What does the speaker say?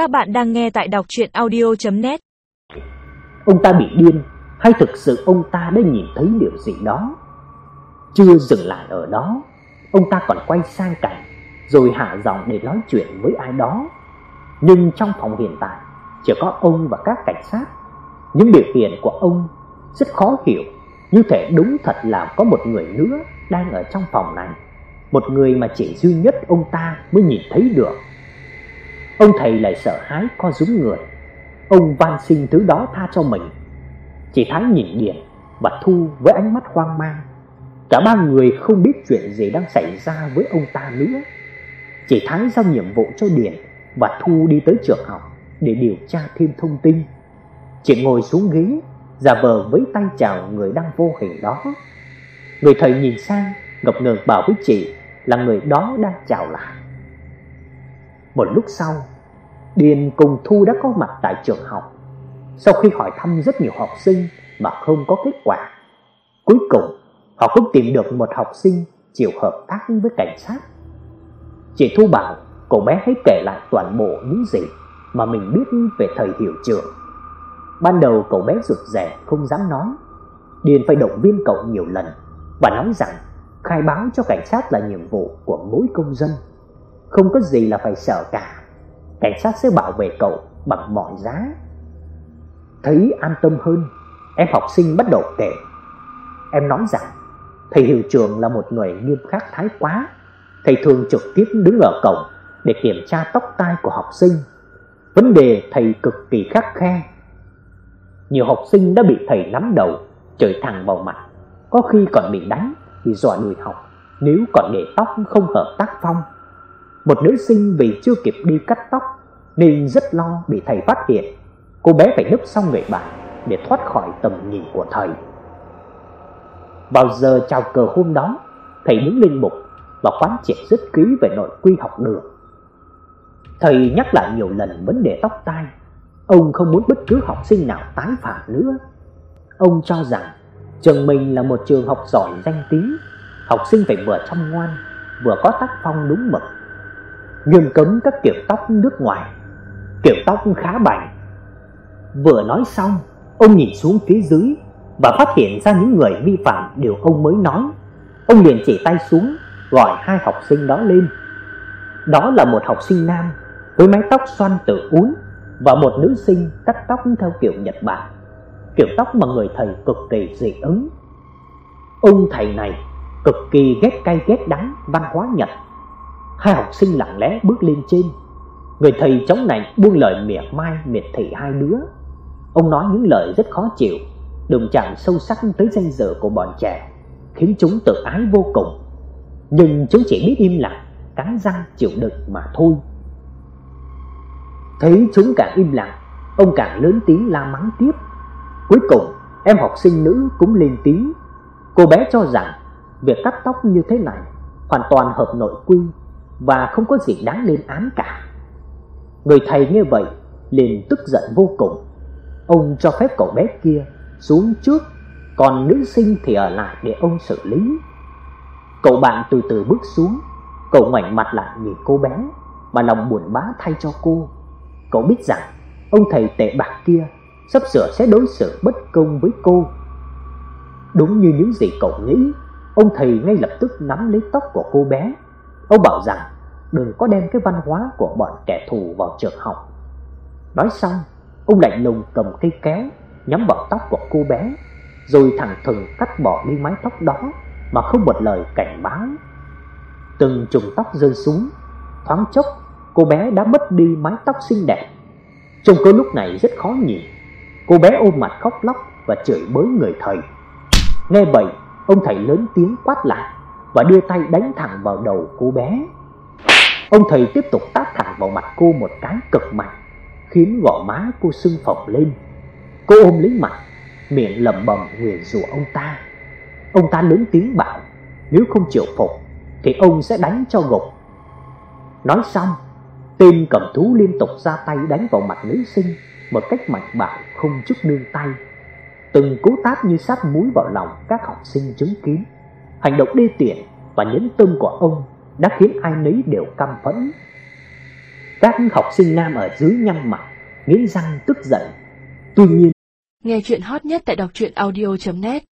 Các bạn đang nghe tại đọc audio net Ông ta bị điên hay thực sự ông ta đã nhìn thấy điều gì đó? Chưa dừng lại ở đó, ông ta còn quay sang cạnh rồi hạ giọng để nói chuyện với ai đó. Nhưng trong phòng hiện tại chỉ có ông và các cảnh sát. Những biểu hiện của ông rất khó hiểu, như thể đúng thật là có một người nữa đang ở trong phòng này, một người mà chỉ duy nhất ông ta mới nhìn thấy được. Ông thầy lại sợ hãi co rúm người. Ông van xin thứ đó tha cho mình. Chỉ Thái nhìn Điền và Thu với ánh mắt hoang mang. Cả ba người không biết chuyện gì đang xảy ra với ông ta nữa. Chỉ Thái giao nhiệm vụ cho Điền và Thu đi tới trường học để điều tra thêm thông tin. Chị ngồi xuống ghế, giả vờ với tay chào người đang vô hình đó. Người thầy nhìn sang, ngập ngừng bảo với chị là người đó đang chào lại. Một lúc sau, Điền cùng Thu đã có mặt tại trường học. Sau khi hỏi thăm rất nhiều học sinh mà không có kết quả, cuối cùng họ cũng tìm được một học sinh chịu hợp tác với cảnh sát. Chị Thu bảo cậu bé hãy kể lại toàn bộ những gì mà mình biết về thầy hiệu trưởng. Ban đầu cậu bé rụt rè không dám nói. Điền phải động viên cậu nhiều lần và nói rằng khai báo cho cảnh sát là nhiệm vụ của mỗi công dân, không có gì là phải sợ cả cảnh sát sẽ bảo vệ cậu bằng mọi giá. Thấy an tâm hơn, em học sinh bắt đầu kể. Em nói rằng thầy hiệu trưởng là một người nghiêm khắc thái quá. Thầy thường trực tiếp đứng ở cổng để kiểm tra tóc tai của học sinh. Vấn đề thầy cực kỳ khắc khe. Nhiều học sinh đã bị thầy nắm đầu, chửi thẳng vào mặt, có khi còn bị đánh, bị dọa đuổi học nếu còn để tóc không hợp tác phong. Một nữ sinh vì chưa kịp đi cắt tóc nên rất lo bị thầy phát hiện. Cô bé phải núp sau người bạn để thoát khỏi tầm nhìn của thầy. Vào giờ chào cờ hôm đó, thầy đứng lên mục và quán triệt rất kỹ về nội quy học đường. Thầy nhắc lại nhiều lần vấn đề tóc tai. Ông không muốn bất cứ học sinh nào tái phạm nữa. Ông cho rằng trường mình là một trường học giỏi danh tiếng, học sinh phải vừa chăm ngoan, vừa có tác phong đúng mực nghiêm cấm các kiểu tóc nước ngoài, kiểu tóc khá bảnh. Vừa nói xong, ông nhìn xuống phía dưới và phát hiện ra những người vi phạm điều ông mới nói. Ông liền chỉ tay xuống, gọi hai học sinh đó lên. Đó là một học sinh nam với mái tóc xoăn tự uốn và một nữ sinh cắt tóc theo kiểu Nhật Bản, kiểu tóc mà người thầy cực kỳ dị ứng. Ông thầy này cực kỳ ghét cay ghét đắng văn hóa Nhật Hai học sinh lặng lẽ bước lên trên. Người thầy chống nạnh buông lời miệt mai miệt thị hai đứa. Ông nói những lời rất khó chịu, đụng chạm sâu sắc tới danh dự của bọn trẻ, khiến chúng tự ái vô cùng. Nhưng chúng chỉ biết im lặng, cắn răng chịu đựng mà thôi. Thấy chúng càng im lặng, ông càng lớn tiếng la mắng tiếp. Cuối cùng, em học sinh nữ cũng lên tiếng. Cô bé cho rằng việc cắt tóc như thế này hoàn toàn hợp nội quy và không có gì đáng lên án cả. Người thầy nghe vậy liền tức giận vô cùng. Ông cho phép cậu bé kia xuống trước, còn nữ sinh thì ở lại để ông xử lý. Cậu bạn từ từ bước xuống, cậu ngoảnh mặt lại nhìn cô bé mà lòng buồn bã thay cho cô. Cậu biết rằng ông thầy tệ bạc kia sắp sửa sẽ đối xử bất công với cô. Đúng như những gì cậu nghĩ, ông thầy ngay lập tức nắm lấy tóc của cô bé Ông bảo rằng đừng có đem cái văn hóa của bọn kẻ thù vào trường học. Nói xong, ông lạnh lùng cầm cây kéo nhắm vào tóc của cô bé, rồi thẳng thừng cắt bỏ đi mái tóc đó mà không một lời cảnh báo. Từng chùm tóc rơi xuống, thoáng chốc cô bé đã mất đi mái tóc xinh đẹp. Trông cô lúc này rất khó nhìn. Cô bé ôm mặt khóc lóc và chửi bới người thầy. Nghe vậy, ông thầy lớn tiếng quát lại: và đưa tay đánh thẳng vào đầu cô bé. Ông thầy tiếp tục tát thẳng vào mặt cô một cái cực mạnh, khiến gò má cô sưng phồng lên. Cô ôm lấy mặt, miệng lẩm bẩm nguyền rủa ông ta. Ông ta lớn tiếng bảo, nếu không chịu phục thì ông sẽ đánh cho gục. Nói xong, tên cầm thú liên tục ra tay đánh vào mặt nữ sinh một cách mạnh bạo không chút nương tay. Từng cú tát như sát muối vào lòng các học sinh chứng kiến. Hành động đê tiện và nhẫn tâm của ông đã khiến ai nấy đều căm phẫn. Các học sinh nam ở dưới nhăn mặt, nghiến răng tức giận. Tuy nhiên, nghe chuyện hot nhất tại đọc truyện audio net